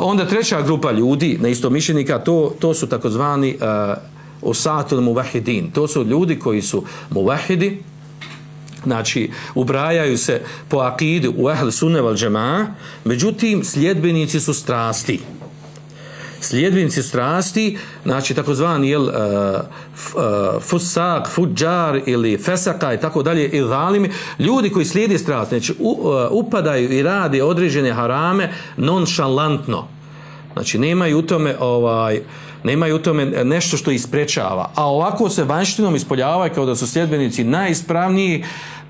onda treća grupa ljudi, neistomišljenika, to, to su takozvani osatul muvahidin. To su ljudi koji su muvahidi, znači ubrajaju se po akidu u ahl sunne val džema, međutim sljedbenici su strasti sljedbenici strasti, znači takozvani jel, uh, uh, fusak, fuđar ili fesaka i tako dalje, i zalimi, ljudi koji slijedi strasti, znači uh, upadaju i rade određene harame nonšalantno. Znači nemaju u tome ovaj, nemaju u tome nešto što isprečava. A ovako se vanštinom ispoljavaju kao da su sljedbenici najispravniji,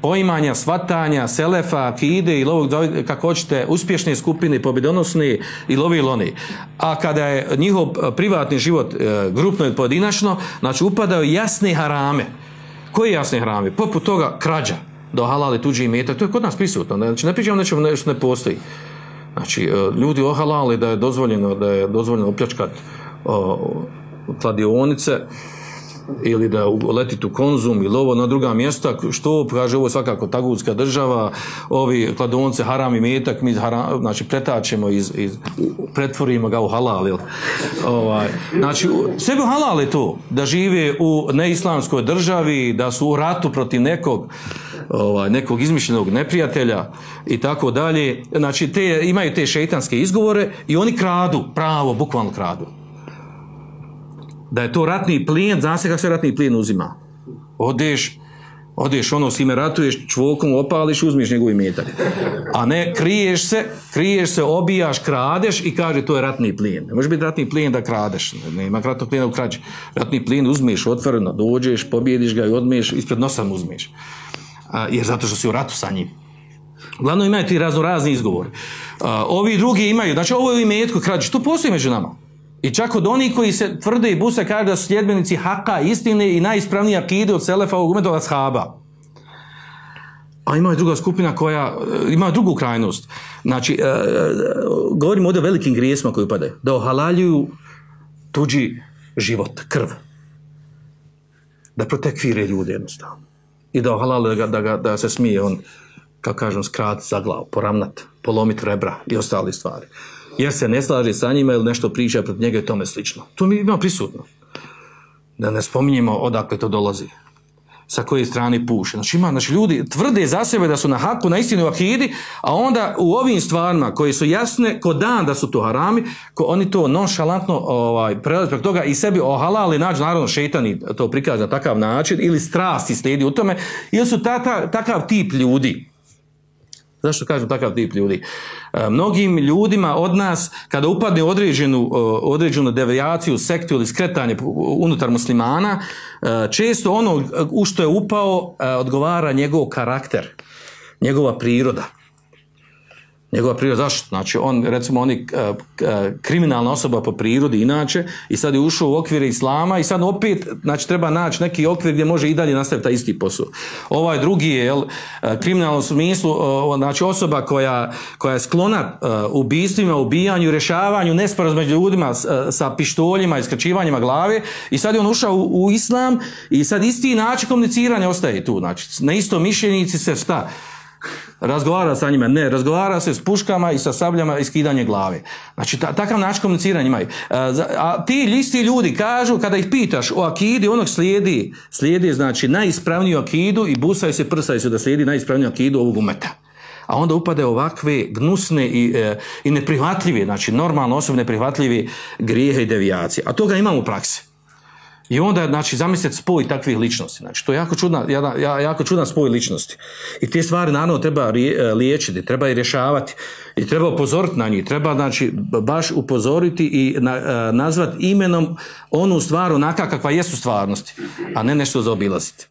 poimanja, svatanja, selefa, akide i lovog, kako hoćete, uspješne skupine, pobjedonosne i lovi loni. A kada je njihov privatni život e, grupno i pojedinačno, znači upadaju jasne harame. Koje jasne harame? Poput toga krađa, do halali tuđi imetak, to je kod nas prisutno. Znači ne pričamo nečemu nešto ne postoji. Znači, e, ljudi ohalali da je dozvoljeno, da je dozvoljeno opljačkati kladionice, ili da letiti u konzum ili ovo na druga mjesta, što kaže ovo svakako tagutska država, ovi kladonce haram i metak, mi haram, znači pretačemo iz, iz, pretvorimo ga u halal, jel? Ovaj, znači, sve bi halal je to, da žive u neislamskoj državi, da su u ratu protiv nekog, ovaj, nekog izmišljenog neprijatelja i tako dalje. Znači, te, imaju te šeitanske izgovore i oni kradu, pravo, bukvalno kradu da je to ratni plijen, zna se kako se ratni plijen uzima. Odeš, odeš ono s ime ratuješ, čvokom opališ, uzmiš njegov imetak. A ne, kriješ se, kriješ se, obijaš, kradeš i kaže to je ratni plijen. Ne može biti ratni plijen da kradeš, nema ratnog plijena u krađi. Ratni plijen uzmeš otvoreno, dođeš, pobjediš ga i odmiješ, ispred nosa mu uzmeš. A, jer zato što si u ratu sa njim. Uglavnom imaju ti razno razni izgovori. A, ovi drugi imaju, znači ovo je u imetku krađi, to postoji među nama. I čak od onih koji se tvrde i buse kaže da su sljedbenici haka istine i najispravnija akide od Selefa ovog umetova shaba. A ima i druga skupina koja e, ima drugu krajnost. Znači, e, e, govorimo ovdje o velikim grijesima koji upadaju. Da ohalaljuju tuđi život, krv. Da protekvire ljude jednostavno. I da ohalaljuju da, da, da, da se smije on, kako kažem, skrat za glavu, poramnat, polomit rebra i ostali stvari jer se ne slaže sa njima ili nešto priča protiv njega i tome slično. To mi ima prisutno. Da ne spominjemo odakle to dolazi. Sa koje strane puše. Znači, ima, znači ljudi tvrde za sebe da su na haku, na istinu akidi, a onda u ovim stvarima koje su jasne ko dan da su to harami, ko oni to nonšalantno ovaj, prelazi preko toga i sebi ohalali nađu, naravno šeitani to prikaže na takav način, ili strasti slijedi u tome, ili su ta, takav tip ljudi. Zašto kažem takav tip ljudi? E, mnogim ljudima od nas, kada upadne određenu, određenu devijaciju, sektu ili skretanje unutar muslimana, e, često ono u što je upao e, odgovara njegov karakter, njegova priroda njegova priroda, zašto? Znači, on, recimo, on je kriminalna osoba po prirodi inače i sad je ušao u okvire islama i sad opet, znači, treba naći neki okvir gdje može i dalje nastaviti taj isti posao. Ovaj drugi je, jel, kriminalno smislu, znači, osoba koja, koja je sklona ubistvima, ubijanju, rješavanju, nesporaz među ljudima sa pištoljima i skračivanjima glave i sad je on ušao u, u islam i sad isti način komuniciranja ostaje tu, znači, na isto mišljenici se šta? Razgovara sa njima, ne, razgovara se s puškama i sa sabljama i skidanje glave. Znači, ta, takav način komuniciranja imaju. A, e, a ti listi ljudi kažu, kada ih pitaš o akidi, onog slijedi, slijedi, znači, najispravniju akidu i busaju se, prsaju se da slijedi najispravniju akidu ovog umeta. A onda upade ovakve gnusne i, e, i neprihvatljive, znači, normalno osobne neprihvatljive grijehe i devijacije. A toga imamo u praksi. I onda, znači, zamislite spoj takvih ličnosti. Znači, to je jako čudna, jako čudan spoj ličnosti. I te stvari, naravno, treba liječiti, treba i rješavati. I treba upozoriti na njih. Treba, znači, baš upozoriti i na, e, nazvati imenom onu stvar onaka kakva jesu stvarnosti, a ne nešto zaobilaziti.